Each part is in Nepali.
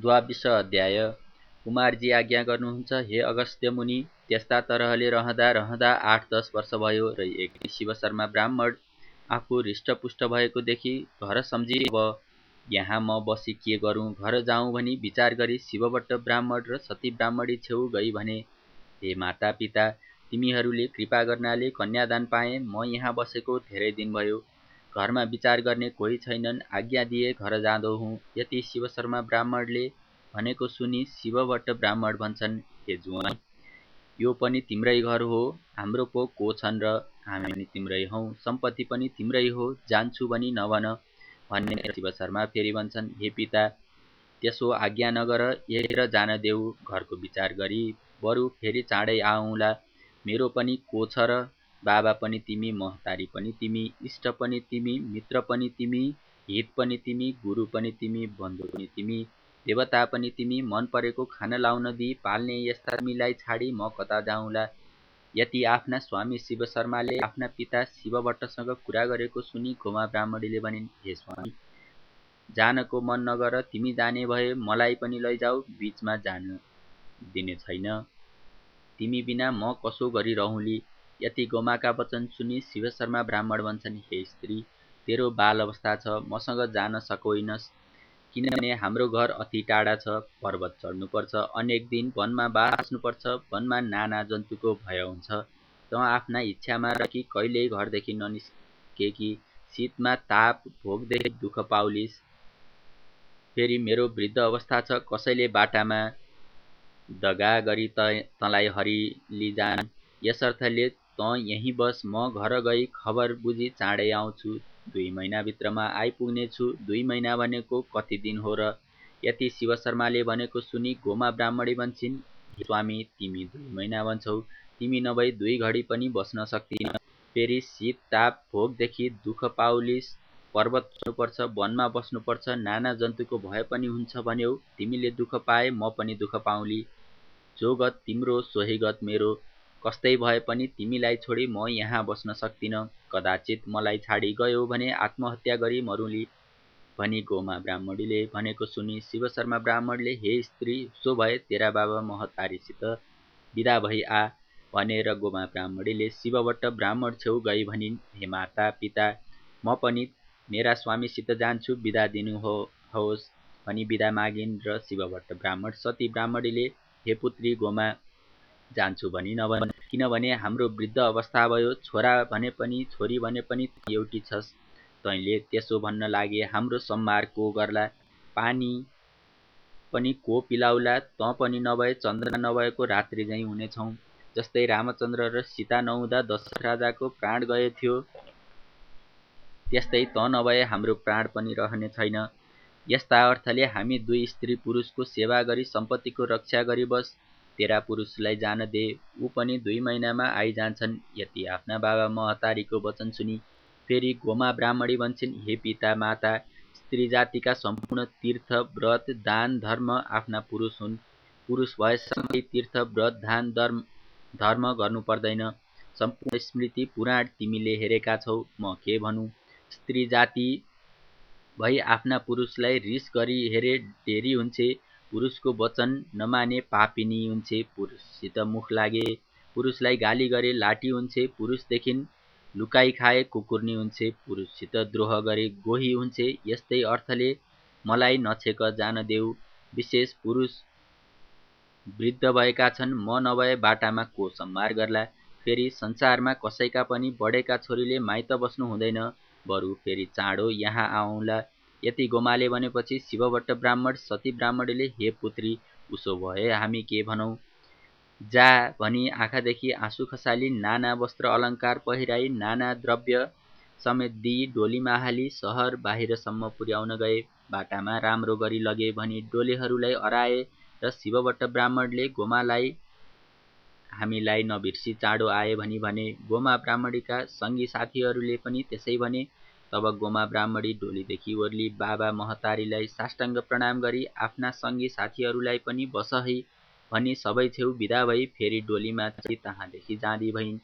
द्वाविश अध्याय। कुमारजी आज्ञा गर्नुहुन्छ हे अगस्त्य मुनि त्यस्ता तरहले रहँदा रहँदा आठ दस वर्ष भयो र एक शिव शर्मा ब्राह्मण आफू हृष्टपुष्ट भएको देखि घर सम्झी अब यहाँ म बसी के गरौँ घर जाउँ भनी विचार गरी शिवभट्ट ब्राह्मण र सती ब्राह्मणी छेउ गई भने हे माता पिता तिमीहरूले कृपा गर्नाले कन्यादान पाएँ म यहाँ बसेको धेरै दिन भयो। घरमा विचार गर्ने कोही छैनन्। आज्ञा दिए घर जाँदो हुँ। यति शिवशर्मा ब्राह्मणले भनेको सुनि शिवभट्ट ब्राह्मण भन्छन् हे जुवा यो पनि तिम्रै घर हो। हाम्रो पो को छन् र हामी पनि तिम्रै हौ। सम्पत्ति पनि तिम्रै हो। जान्छु भनी नभन भन्ने शिव शर्मा फेरि भन्छन् हे पिता त्यसो आज्ञा नगर। हेरेर जान देऊ। घरको विचार गरी बरु फेरि चाँडै आउँला। मेरो पनि को छ र बाबा पनि तिमी महतारी पनि तिमी इष्ट पनि तिमी मित्र पनि तिमी हित पनि तिमी गुरु पनि तिमी बन्धु पनि तिमी देवता पनि तिमी मन परेको खान लाउन दिई पाल्ने यस्ता तिमीलाई छाडी म कता जाउँला? यति आफ्ना स्वामी शिव शर्माले आफ्ना पिता शिवभट्टसँग कुरा गरेको सुनि घोमा ब्राह्मणीले भनिन् हे स्वामी जानको मन नगर तिमी जाने भए मलाई पनि लैजाऊ बिचमा जान दिने छैन। तिमी बिना म कसो गरिरहँली? यति गोमाका वचन सुनि शिव शर्मा ब्राह्मण भन्छन् हे स्त्री तेरो बाल अवस्था छ मसँग जान सकोइनस्। किनभने हाम्रो घर अति टाढा छ पर्वत चढ्नुपर्छ अनेक दिन वनमा बाँच्नुपर्छ वनमा नाना जन्तुको भय हुन्छ। त आफ्ना इच्छामा र कि कहिल्यै घरदेखि ननिस्के कि शीतमा ताप भोगदेखि दुःख पाउलिस्। फेरि मेरो वृद्ध अवस्था छ कसैले बाटामा दगा गरी त तँलाई हरिलिजान् यसर्थले त यहीँ बस म घर गई खबर बुझी चाँडै आउँछु। दुई महिनाभित्रमा आइपुग्नेछु। दुई महिना भनेको कति दिन हो र यति शिव शर्माले भनेको सुनि गोमा ब्राह्मणी भन्छन् स्वामी तिमी दुई महिना भन्छौ। तिमी नभई दुई घडी पनि बस्न सक्दिन फेरि शीत ताप भोगदेखि दुःख पाउलिस। पर्वत बस्नुपर्छ वनमा बस्नुपर्छ। नाना जन्तुको भय पनि हुन्छ भन्यौ। तिमीले दुःख पाए म पनि दुःख पाउली। जो गत तिम्रो सोही गत मेरो। कस्तै भए पनि तिमीलाई छोडी म यहाँ बस्न सक्दिनँ। कदाचित मलाई छाडी गयो भने आत्महत्या गरी मरुली भनी गोमा ब्राह्मणीले भनेको सुनि शिव शर्मा ब्राह्मणले हे स्त्री सो भए तेरा बाबा महतारीसित विदा भई आ भनेर गोमा ब्राह्मणीले शिवभट्ट ब्राह्मण छेउ गई भनिन् हे माता पिता म पनि मेरा स्वामीसित जान्छु विदा दिनु हो होस् भनी विदा मागिन् र शिवभट्ट ब्राह्मण सती ब्राह्मणीले हे पुत्री गोमा जान्छु भनी नभन किनभने हाम्रो वृद्ध अवस्था भयो छोरा भने पनि छोरी भने पनि एउटी छस् तैँले। त्यसो भन्न लागे हाम्रो सम्मार को गर्ला? पानी पनि को पिलाउला? तँ पनि नभए चन्द्र नभएको रात्रि झैँ हुनेछौँ। जस्तै रामचन्द्र र सीता नहुँदा दशरथ राजाको प्राण गए थियो। त्यस्तै त नभए हाम्रो प्राण पनि रहने छैन। यस्ता अर्थले हामी दुई स्त्री पुरुषको सेवा गरी सम्पत्तिको रक्षा गरी बस। तेरा पुरुषलाई जान दे। ऊ पनि दुई महिनामा आइजान्छन्। यति आफ्ना बाबा महतारीको वचन सुनि फेरि गोमा ब्राह्मणी भन्छन् हे पिता माता स्त्री जातिका सम्पूर्ण तीर्थ व्रत दान धर्म आफ्ना पुरुष हुन्। पुरुष भएसँगै तीर्थ व्रत दान धर्म धर्म गर्नु पर्दैन। सम्पूर्ण स्मृति पुराण तिमीले हेरेका छौ। म के भनौँ? स्त्री जाति भई आफ्ना पुरुषलाई रिस गरी हेरे डेरी हुन्छ। पुरुषको वचन नमाने पापिनी हुन्छे पुरुषसित मुख लागे पुरुषलाई गाली गरे लाठी हुन्छे पुरुषदेखि लुकाइ खाए कुकुर्नी हुन्छे पुरुषसित द्रोह गरे गोही हुन्छे यस्तै अर्थले मलाई नछेक जान देऊ। विशेष पुरुष वृद्ध भएका छन् म नभए बाटामा को सम्हार गर्ला। फेरि संसारमा कसैका पनि बढेका छोरीले माइत बस्नु हुँदैन। बरु फेरि चाँडो यहाँ आउँला। यति गोमाले भनेपछि शिवभट्ट ब्राह्मण सती ब्राह्मणले हे पुत्री उसो भए हामी के भनौँ जा भनी आँखादेखि आँसु खसाली नाना वस्त्र अलङ्कार पहिराई नाना द्रव्य समेत दिई डोलीमा हाली सहर बाहिरसम्म पुर्याउन गए। बाटामा राम्रो गरी लगे भनी डोलीहरूलाई अराए र शिवभट्ट ब्राह्मणले गोमालाई हामीलाई नबिर्सी चाँडो आए भनी भने। गोमा ब्राह्मणीका सङ्गी साथीहरूले पनि त्यसै भने। तब गोमा ब्राह्मणी डोलीदेखि ओर्ली बाबा महतारीलाई साष्टाङ्ग प्रणाम गरी आफ्ना सङ्गी साथीहरूलाई पनि बसही भनी सबै छेउ बिदा भई फेरि डोलीमा चाहिँ तहाँदेखि जाँदी भइन्।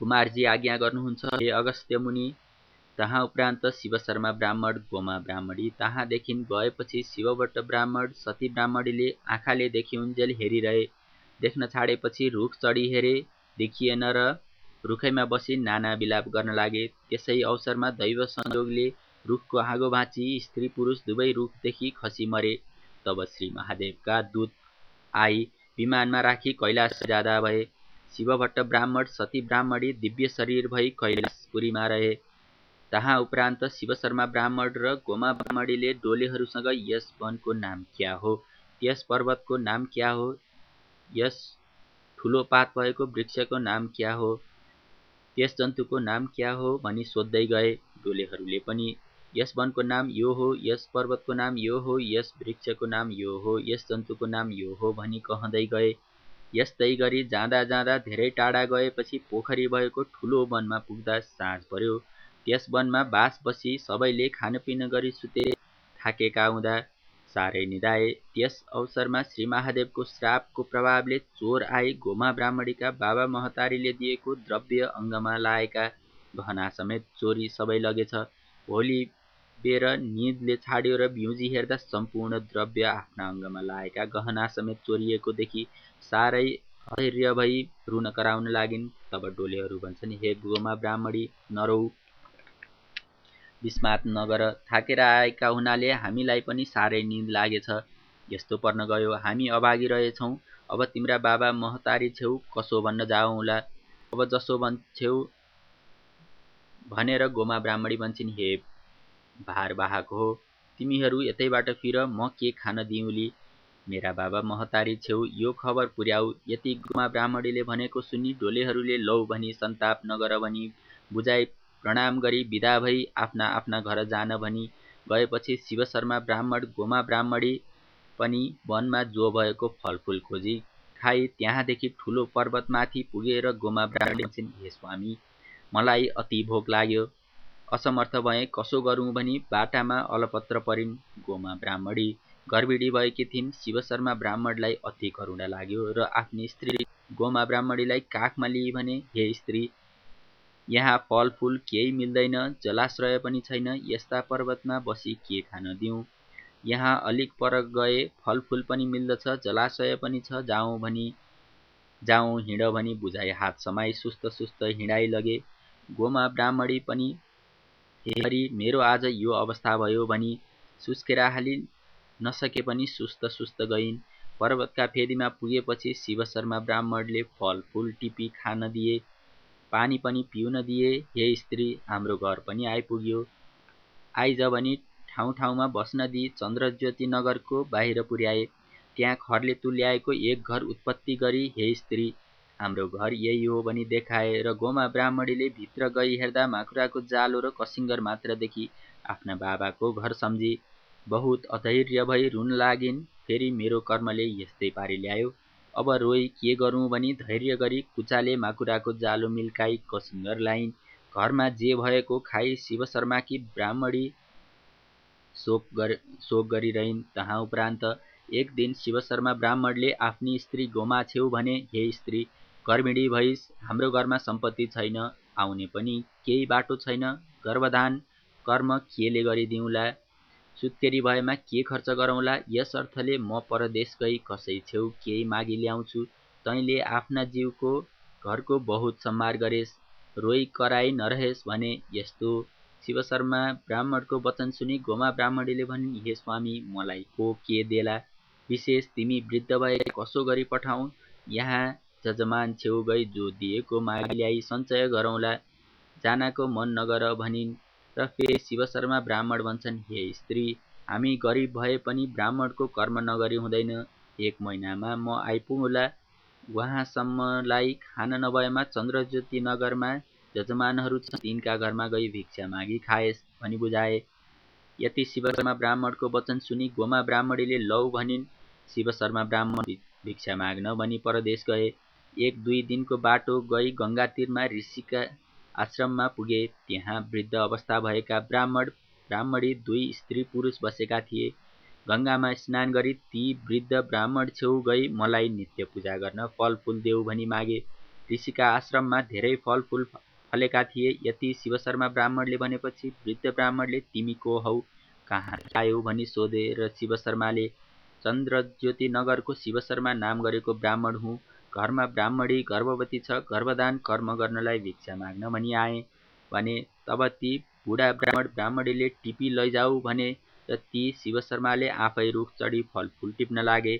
कुमारजी आज्ञा गर्नुहुन्छ हे अगस्त्य मुनि तहाँ उपरान्त शिवशर्मा ब्राह्मण गोमा ब्राह्मणी तहाँदेखि गएपछि शिवभट्ट ब्राह्मण सती ब्राह्मणीले आँखाले देखिउन्जेल हेरिरहे देख्न छाडेपछि रुख चढी हेरे देखिएन र रुखैमा बसी नाना विलाप गर्न लागे। त्यसै अवसरमा दैव संयोगले रुखको आगो भाँची स्त्री पुरुष दुवै रुखदेखि खसी मरे। तब श्री महादेवका दूत आई विमानमा राखी कैलाश जाँदा भए। शिवभट्ट ब्राह्मण सती ब्राह्मणी दिव्य शरीर भई कैलाशपुरीमा रहे। तहाँ उपरान्त शिवशर्मा ब्राह्मण र गोमा ब्राह्मणीले डोलेहरूसँग यस वनको नाम क्या हो? त्यस पर्वतको नाम क्या हो? यस ठुलो पात भएको वृक्षको नाम क्या हो? त्यस जन्तुको नाम क्या हो भनी सोध्दै गए डोलेहरूले पनि। यस वनको नाम यो हो यस पर्वतको नाम यो हो यस वृक्षको नाम यो हो यस जन्तुको नाम यो हो भनी कहँदै गए। यस्तै गरी जाँदा जाँदा धेरै टाढा गएपछि पोखरी भएको ठुलो वनमा पुग्दा साँझ पर्यो। त्यस वनमा बास बसी सबैले खानपिन गरी सुते थाकेका हुँदा साह्रै निधाए त्यस अवसरमा श्री महादेवको श्रापको प्रभावले चोर आई गोमा ब्राह्मणीका बाबा महतारीले दिएको द्रव्य अङ्गमा लागेका गहना समेत चोरी सबै लगेछ। भोलि बेर निदले छाड्यो र बिउजी हेर्दा सम्पूर्ण द्रव्य आफ्ना अङ्गमा लागेका गहना समेत चोरिएको देखि साह्रै अधैर्य भई रुन कराउन लागिन्। तब डोलेहरू भन्छन् हे गोमा ब्राह्मणी नरौ विस्मात नगर थाकेर आएका हुनाले हामीलाई पनि साह्रै निद लागेछ। यस्तो पर्न गयो। हामी अभागी रहेछौँ। अब तिम्रा बाबा महतारी छेउ कसो भन्न जाउँला अब जसो भन्छेउ भनेर गोमा ब्राह्मणी भन्छन् हे भार बाहाको हो तिमीहरू यतैबाट फिर म के खान दिउँली मेरा बाबा महतारी छेउ यो खबर पुर्याऊ यति गोमा ब्राह्मणीले भनेको सुनि डोलेहरूले लौ भनी सन्ताप नगर भनी बुझाइ प्रणाम गरी विदा भई आफ्ना आफ्ना घर जान भनी गएपछि शिवशर्मा ब्राह्मण गोमा ब्राह्मणी पनि वनमा जो भएको फलफुल खोजी खाई त्यहाँदेखि ठुलो पर्वतमाथि पुगेर गोमा ब्राह्मणी हे स्वामी मलाई अति भोक लाग्यो। असमर्थ भए कसो गरौँ भनी बाटामा अलपत्र परिन्। गोमा ब्राह्मणी गर्भिडी भएकी थिइन्। शिवशर्मा ब्राह्मणलाई अति करुणा लाग्यो र आफ्नी स्त्री गोमा ब्राह्मणीलाई काखमा लिई भने हे स्त्री यहाँ फलफुल केही मिल्दैन जलाश्रय पनि छैन यस्ता पर्वतमा बसी के खान दिउँ यहाँ अलिक पर गए फलफुल पनि मिल्दछ जलाशय पनि छ जाउँ भनी जाउँ हिँड भनी बुझाइ हात समाई सुस्त सुस्त हिँडाइ लगे। गोमा ब्राह्मणी पनि हेरी मेरो आज यो अवस्था भयो भनी सुस्केरा हाली नसके पनि सुस्त सुस्त गइन्। पर्वतका फेदीमा पुगेपछि शिवशर्मा ब्राह्मणले फलफुल टिपी खान दिए। पानी पनि पिउन दिए। हे स्त्री हाम्रो घर पनि आइपुग्यो। आइज भनी ठाउँ ठाउँमा बस्न दिई चन्द्रज्योति नगरको बाहिर पुर्याए। त्यहाँ खरले तुल्याएको एक घर उत्पत्ति गरी हे स्त्री हाम्रो घर यही हो भनी देखाए र गोमा ब्राह्मणीले भित्र गई हेर्दा माकुराको जालो र कसिङ्गर मात्र देखि आफ्ना बाबाको घर सम्झी। बहुत अधैर्य भई रुन लागिन् फेरि मेरो कर्मले यस्तै पारी ल्यायो। अब रोई के गरौँ भनी धैर्य गरी कुचाले माकुराको जालो मिल्काई कसिङ्गर लाइन्। घरमा जे भएको खाई शिवशर्माकी ब्राह्मणी शोक गरे शोक गरिरहन् तहाँ उपरान्त एक दिन शिवशर्मा ब्राह्मणले आफ्नी स्त्री गोमा छेउ भने हे स्त्री गर्भिणी भइस हाम्रो घरमा सम्पत्ति छैन आउने पनि केही बाटो छैन गर्भधान कर्म केले गरिदिउँला? सुत्केरी भएमा के खर्च गरौँला? यस अर्थले म परदेश गई कसै छेउ केही मागी ल्याउँछु। तैँले आफ्ना जीवको घरको बहुत सम्हार गरेस् रोइ कराई नरहेस् भने यस्तो। शिवशर्मा ब्राह्मणको वचन सुनि गोमा ब्राह्मणीले भनिन् हे स्वामी मलाई को के देला? विशेष तिमी वृद्ध भए कसो गरी पठाउँ? यहाँ जजमान छेउ गई जो दिएको मागी ल्याई सञ्चय गरौँला। जानाको मन नगर भनिन्। र फेरि शिवशर्मा ब्राह्मण भन्छन् हे स्त्री हामी गरिब भए पनि ब्राह्मणको कर्म नगरी हुँदैन। एक महिनामा म आइपुगुला। उहाँसम्मलाई खान नभएमा चन्द्रज्योति नगरमा जजमानहरू छन्। तिनका घरमा गई भिक्षा मागी खाएस् भनी बुझाए। यति शिवशर्मा ब्राह्मणको वचन सुनि गोमा ब्राह्मणीले लौ भनिन् शिवशर्मा ब्राह्मण भिक्षा माग्न भनी परदेश गए। एक दुई दिनको बाटो गई गङ्गातीरमा ऋषिका आश्रममा पुगे। त्यहाँ वृद्ध अवस्था भएका ब्राह्मण ब्राह्मणी दुई स्त्री पुरुष बसेका थिए। गङ्गामा स्नान गरी ती वृद्ध ब्राह्मण छेउ गई मलाई नित्य पूजा गर्न फलफुल देऊ भनी मागे। ऋषिका आश्रममा धेरै फलफुल फलेका थिए। यति शिवशर्मा ब्राह्मणले भनेपछि वृद्ध ब्राह्मणले तिमी को हौ? कहाँ आयौ? भनी सोधे र शिवशर्माले चन्द्रज्योति नगरको शिवशर्मा नाम गरेको ब्राह्मण हुँ। घरमा ब्राह्मणी गर्भवती छ गर्भदान कर्म गर्नलाई भिक्षा माग्न भनी आए भने तब ती बुढा ब्राह्मण ब्राह्मणीले टिपी लैजाऊ भने र ती शिवशर्माले आफै रुख चढी फलफुल टिप्न लागे।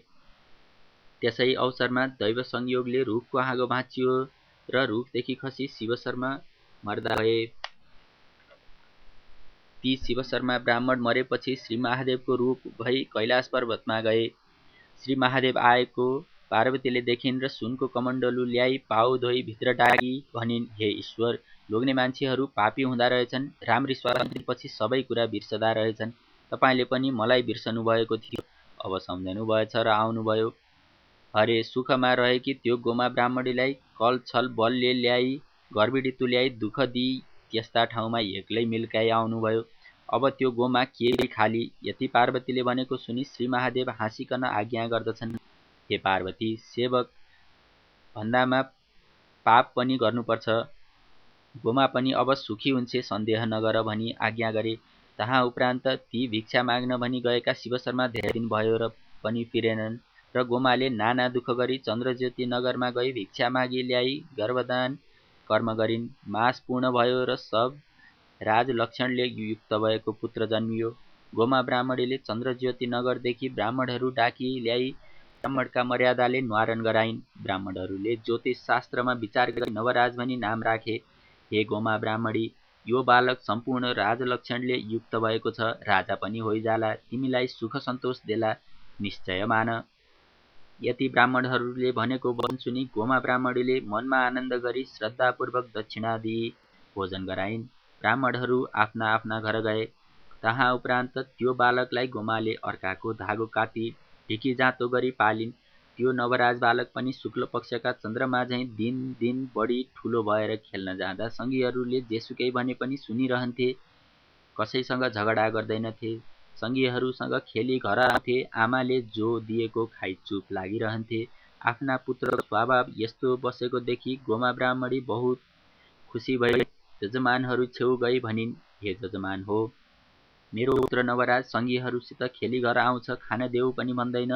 त्यसै अवसरमा दैव संयोगले रुखको हाँगो भाँचियो र रुखदेखि खसी शिवशर्मा मर्दा भए। ती शिवशर्मा ब्राह्मण मरेपछि श्री महादेवको रूप भई कैलाश पर्वतमा गए। श्री महादेव आएको पार्वतीले देखिन् र सुनको कमण्डलु ल्याई पाउ धोई भित्र डागी भनिन् हे ईश्वर लोग्ने मान्छेहरू पापी हुँदा रहेछन् राम्री स्वामी सबै कुरा बिर्सदा रहेछन्। तपाईँले पनि मलाई बिर्सनु भएको थियो। अब सम्झनु भएछ र आउनुभयो। हरे सुखमा रहेकी त्यो गोमा ब्राह्मणीलाई कल छल बलले ल्याई घरबिडी तुल्याई दुःख दिई त्यस्ता ठाउँमा एक्लै मिल्काई आउनुभयो। अब त्यो गोमा के खाली यति पार्वतीले भनेको सुनि श्री महादेव हाँसिकन आज्ञा गर्दछन्। हे पार्वती। सेवक भन्दामा पाप पनि गर्नुपर्छ। गोमा पनि अब सुखी हुन्छ सन्देह नगर भनी आज्ञा गरे। तहाँ उपरान्त ती भिक्षा माग्न भनी गएका शिवशर्मा धेरै दिन भयो र पनि फिरेनन् र गोमाले नाना दुःख गरी चन्द्रज्योति नगरमा गई भिक्षा मागी ल्याई गर्भदान कर्म गरिन्। मास पूर्ण भयो र सब राजलक्षणले युक्त भएको पुत्र जन्मियो। गोमा ब्राह्मणीले चन्द्रज्योति नगरदेखि ब्राह्मणहरू डाकी ल्याई ब्राह्मणका मर्यादाले न्वारण गराइन्। ब्राह्मणहरूले ज्योतिष शास्त्रमा विचार गरी नवराज भनी नाम राखे। हे गोमा ब्राह्मणी यो बालक सम्पूर्ण राजलक्षणले युक्त भएको छ। राजा पनि होइजाला तिमीलाई सुख सन्तोष देला निश्चय मान। यति ब्राह्मणहरूले भनेको वन सुनि गोमा ब्राह्मणीले मनमा आनन्द गरी श्रद्धापूर्वक दक्षिणा दिई भोजन गराइन्। ब्राह्मणहरू आफ्ना आफ्ना घर गए। तहाँ उपरान्त त्यो बालकलाई गोमाले अर्काको धागो काटी ढिकी जाँतो गरी पालिन्। त्यो नवराज बालक पनि शुक्ल पक्षका चन्द्रमा झैँ दिन दिन बढी ठुलो भएर खेल्न जाँदा सङ्गीहरूले जेसुकै भने पनि सुनिरहन्थे कसैसँग झगडा गर्दैनथे सङ्गीहरूसँग खेली घर आउँथे आमाले जो दिएको खाइ चुप लागिरहन्थे आफ्ना पुत्रको स्वभाव यस्तो बसेको देखि गोमा ब्राह्मणी बहुत खुसी भए जजमानहरू छेउ गई भनिन् हे जजमान हो मेरो पुत्र नवराज सङ्गीहरूसित खेली घर आउँछ खान देऊ पनि भन्दैन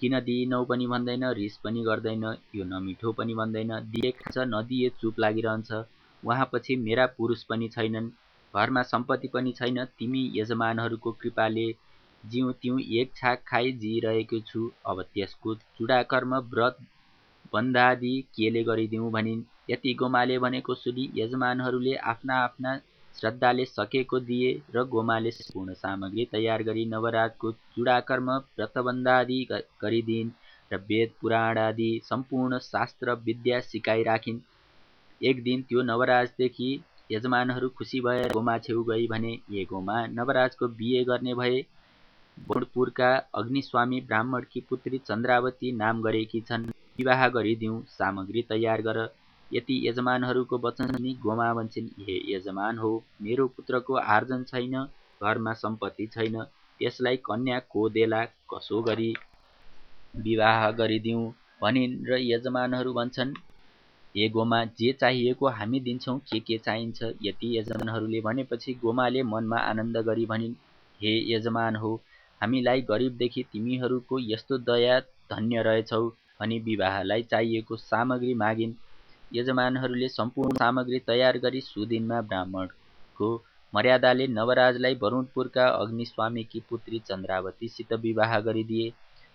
किन दिइनौ पनि भन्दैन रिस पनि गर्दैन यो नमिठो पनि भन्दैन। दिए खान्छ नदिए चुप लागिरहन्छ। उहाँपछि मेरा पुरुष पनि छैनन् घरमा सम्पत्ति पनि छैन। तिमी यजमानहरूको कृपाले जिउ तिउ एक छाक खाइ जिइरहेको छु। अब त्यसको चुडाकर्म व्रत बन्दादि केले गरिदिउँ भनिन्। यति गोमाले भनेको सुनि यजमानहरूले आफ्ना आफ्ना श्रद्धाले सकेको दिए र गोमाले पूर्ण सामग्री तयार गरी नवराजको चुडाकर्म व्रतबन्धादि गरिदिन् र वेद पुराण आदि सम्पूर्ण शास्त्र विद्या सिकाइराखिन् एक दिन त्यो नवराजदेखि यजमानहरू खुसी भएर गोमा छेउ गई भने ए गोमा नवराजको बिहे गर्ने भए बोडपुरका अग्निस्वामी ब्राह्मणकी पुत्री चन्द्रावती नाम गरेकी छन्। विवाह गरिदिउँ सामग्री तयार गर। यति यजमानहरूको वचन सुनि गोमा भन्छन् हे यजमान हो मेरो पुत्रको आर्जन छैन घरमा सम्पत्ति छैन त्यसलाई कन्या को देला कसो गरी विवाह गरिदिउँ भनिन् र यजमानहरू भन्छन् हे गोमा जे चाहिएको हामी दिन्छौँ के के चाहिन्छ? यति यजमानहरूले भनेपछि गोमाले मनमा आनन्द गरी भनिन् हे यजमान हो हामीलाई गरिबदेखि तिमीहरूको यस्तो दया धन्य रहेछौ भनी विवाहलाई चाहिएको सामग्री मागिन्। यजमानहरूले सम्पूर्ण सामग्री तयार गरी सुदिनमा ब्राह्मणको मर्यादाले नवराजलाई वरुणपुरका अग्निस्वामीकी पुत्री चन्द्रावतीसित विवाह गरिदिए।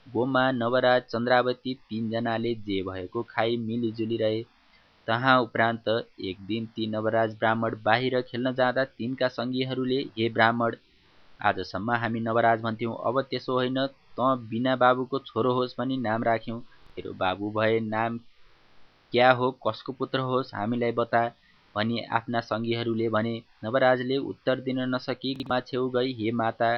गोमा नवराज चन्द्रावती तिनजनाले जे भएको खाई मिलिजुली रहे तहाँ उपरान्त एक दिन ती नवराज ब्राह्मण बाहिर खेल्न जाँदा तिनका सङ्गीहरूले हे ब्राह्मण आजसम्म हामी नवराज भन्थ्यौँ। अब त्यसो होइन त बिना बाबुको छोरो होस् भनी नाम राख्यौँ। तेरो बाबु भए नाम क्या हो कसको पुत्र होस् हामीलाई बता भनी आफ्ना सङ्गीहरूले भने। नवराजले उत्तर दिन नसकी छेउ गई हे माता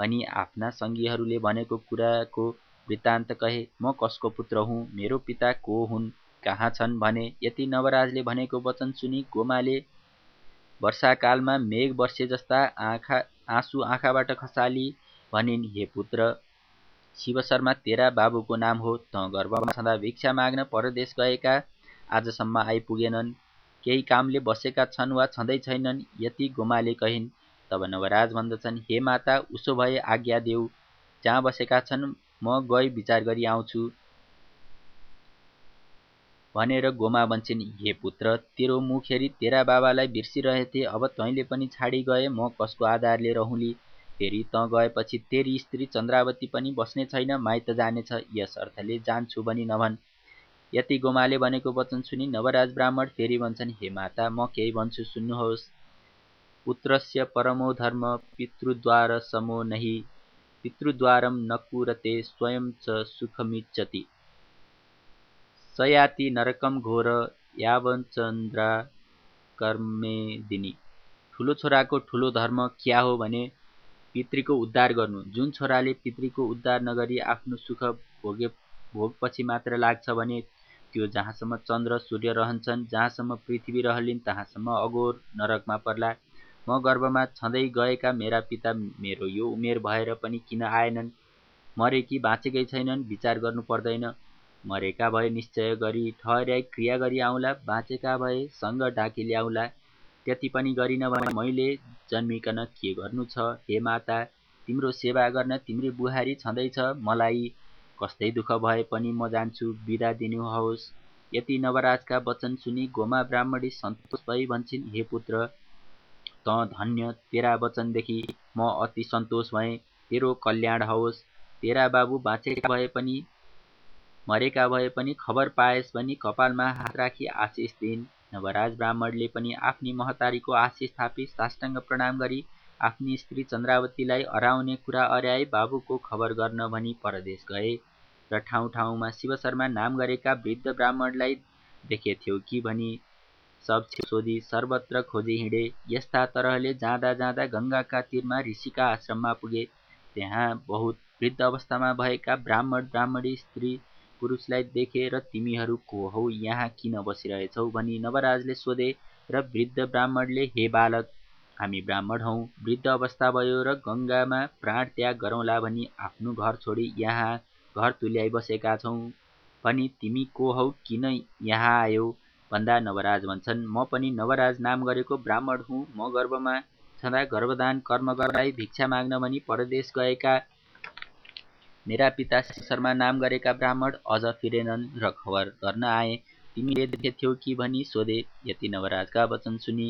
भनी आफ्ना सङ्गीहरूले भनेको कुराको वृत्तान्त कहे। म कसको पुत्र हुँ? मेरो पिता को हुन्? कहाँ छन्? भने। यति नवराजले भनेको वचन सुनि गोमाले वर्षाकालमा मेघ वर्षे जस्ता आँखा आँसु आँखाबाट खसाली भनिन् हे पुत्र शिव शर्मा तेरा बाबुको नाम हो। त गर्भमा छँदा भिक्षा माग्न परदेश गएका आजसम्म आइपुगेनन्। केही कामले बसेका छन् वा छँदै छैनन् यति गोमाले कहिन् तब नवराज भन्दछन् हे माता उसो भए आज्ञा देऊ। जहाँ बसेका छन् म गई विचार गरी आउँछु। भनेर गोमा भन्छन् हे पुत्र तेरो मुख हेरी तेरा बाबालाई बिर्सिरहेथे अब तैँले पनि छाडी गए म कसको आधारले रहँली? फेरि त गएपछि तेरी स्त्री चन्द्रावती पनि बस्ने छैन माइत जानेछ यस अर्थले जान्छु भनी नभन्। यति गोमाले भनेको वचन सुनि नवराज ब्राह्मण फेरि भन्छन् हे माता म केही भन्छु सुन्नुहोस्। पुत्रस्य परमो धर्म पितृद्वार समो नहि। पितृद्वारम नकुरते स्वयं च सुखमिच्छति। सयाति नरकम घोर यावचन्द्रा कर्मेदिनी ठुलो छोराको ठुलो धर्म क्या हो भने पितृको उद्धार गर्नु। जुन छोराले पितृको उद्धार नगरी आफ्नो सुख भोगे भोगपछि मात्र लाग्छ भने त्यो जहाँसम्म चन्द्र सूर्य रहन्छन् जहाँसम्म पृथ्वी रहलिन् तहाँसम्म अगोर नरकमा पर्ला। म गर्भमा छँदै गएका मेरा पिता मेरो यो उमेर भएर पनि किन आएनन्? मरे कि बाँचेकै छैनन् विचार गर्नु पर्दैन। मरेका भए निश्चय गरी ठहर्याई क्रिया गरी आउँला बाँचेका भए सँग ढाकी ल्याउला त्यति पनि गरिन भने मैले जन्मिकन के गर्नु छ? हे माता तिम्रो सेवा गर्न तिम्री बुहारी छँदैछ मलाई कस्तै दुःख भए पनि म जान्छु बिदा दिनुहोस्। यति नवराजका वचन सुनि गोमा ब्राह्मणी सन्तोष भई भन्छन् हे पुत्र त धन्य तेरा वचनदेखि म अति सन्तोष भएँ। तेरो कल्याण होस्। तेरा बाबु बाँचेका भए पनि मरेका भए पनि खबर पाएस भनी कपालमा हात राखी आशिष दिइन्। नवराज ब्राह्मणले पनि आफ्नी महतारीको आशिष थापी साष्टाङ्ग प्रणाम गरी आफ्नी स्त्री चन्द्रावतीलाई अराउने कुरा अर्याए बाबुको खबर गर्न भनी परदेश गए र ठाउँ ठाउँमा शिव शर्मा नाम गरेका वृद्ध ब्राह्मणलाई देखेथ्यो कि भनी सब सोधी सर्वत्र खोजी हिँडे। यस्ता तरहले जाँदा जाँदा गङ्गाका तीरमा ऋषिका आश्रममा पुगे। त्यहाँ बहुत वृद्ध अवस्थामा भएका ब्राह्मण ब्राह्मणी स्त्री पुरुषलाई देखे र तिमीहरू को हौ? यहाँ किन बसिरहेछौ? भनी नवराजले सोधे र वृद्ध ब्राह्मणले हे बालक हामी ब्राह्मण हौ। वृद्ध अवस्था भयो र गङ्गामा प्राण त्याग गरौँला भनी आफ्नो घर छोडी यहाँ घर तुल्याइ बसेका छौँ। भनी तिमी को हौ? किन यहाँ आयो? भन्दा नवराज भन्छन् म पनि नवराज नाम गरेको ब्राह्मण हुँ। म गर्भमा छँदा गर्भदान कर्म गर्दै भिक्षा माग्न भनी परदेश गएका मेरा पिता शर्मा नाम गरेका ब्राह्मण अझ फिरेनन् र खबर गर्न आए। तिमीले देखेथ्यौ कि भनी सोधे यति नवराजका वचन सुनि?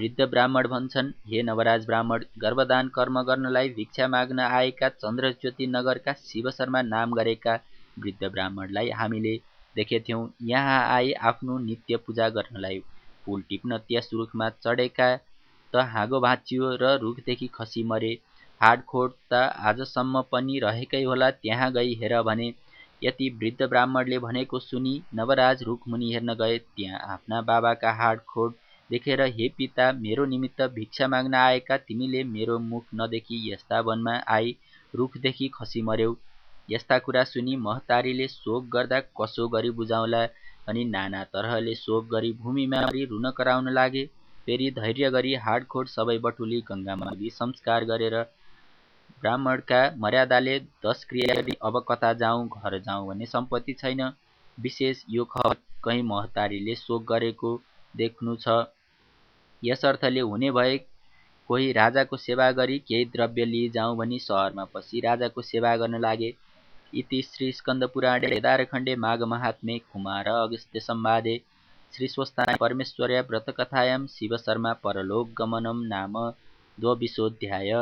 वृद्ध ब्राह्मण भन्छन् हे नवराज ब्राह्मण गर्भदान कर्म गर्नलाई भिक्षा माग्न आएका चन्द्रज्योति नगरका शिव शर्मा नाम गरेका वृद्ध ब्राह्मणलाई हामीले देखेथ्यौँ। यहाँ आए आफ्नो नित्य पूजा गर्नलाई। फुल टिप्न त्यस रुखमा चढेका त हाँगो भाँचियो र रुखदेखि खसी मरे। हाडखोड त आजसम्म पनि रहेकै होला त्यहाँ गई हेर भने। यति वृद्ध ब्राह्मणले भनेको सुनि नवराज रुखमुनि हेर्न गए। त्यहाँ आफ्ना बाबाका हाडखोड देखेर हे पिता मेरो निमित्त भिक्षा माग्न आएका तिमीले मेरो मुख नदेखि यस्ता वनमा आई रुखदेखि खसी मर्यौ यस्ता कुरा सुनि महतारीले शोक गर्दा कसो गरी बुझाउला अनि नाना तरहले शोक गरी भूमिमा रुन कराउन लागे। फेरि धैर्य गरी हाडखोड सबै बटुली गङ्गामा संस्कार गरेर ब्राह्मणका मर्यादाले दश क्रिया गरी अब कता जाउँ घर जाउँ भन्ने सम्पत्ति छैन। विशेष यो खबर कहीँ महतारीले शोक गरेको देख्नु छ। यस अर्थले हुने भए कोही राजाको सेवा गरी केही द्रव्य लिइजाउँ भनी सहरमा पसी राजाको सेवा गर्न लागे। इति श्री स्कन्द पुराणे वेदारखण्डे माघ महात्मे कुमार अगस्त्य सम्वादे श्री स्वस्ताय परमेश्वर्या व्रतकथायां शिवशर्मा परलोक गमनम नाम द्वविशोऽध्याय।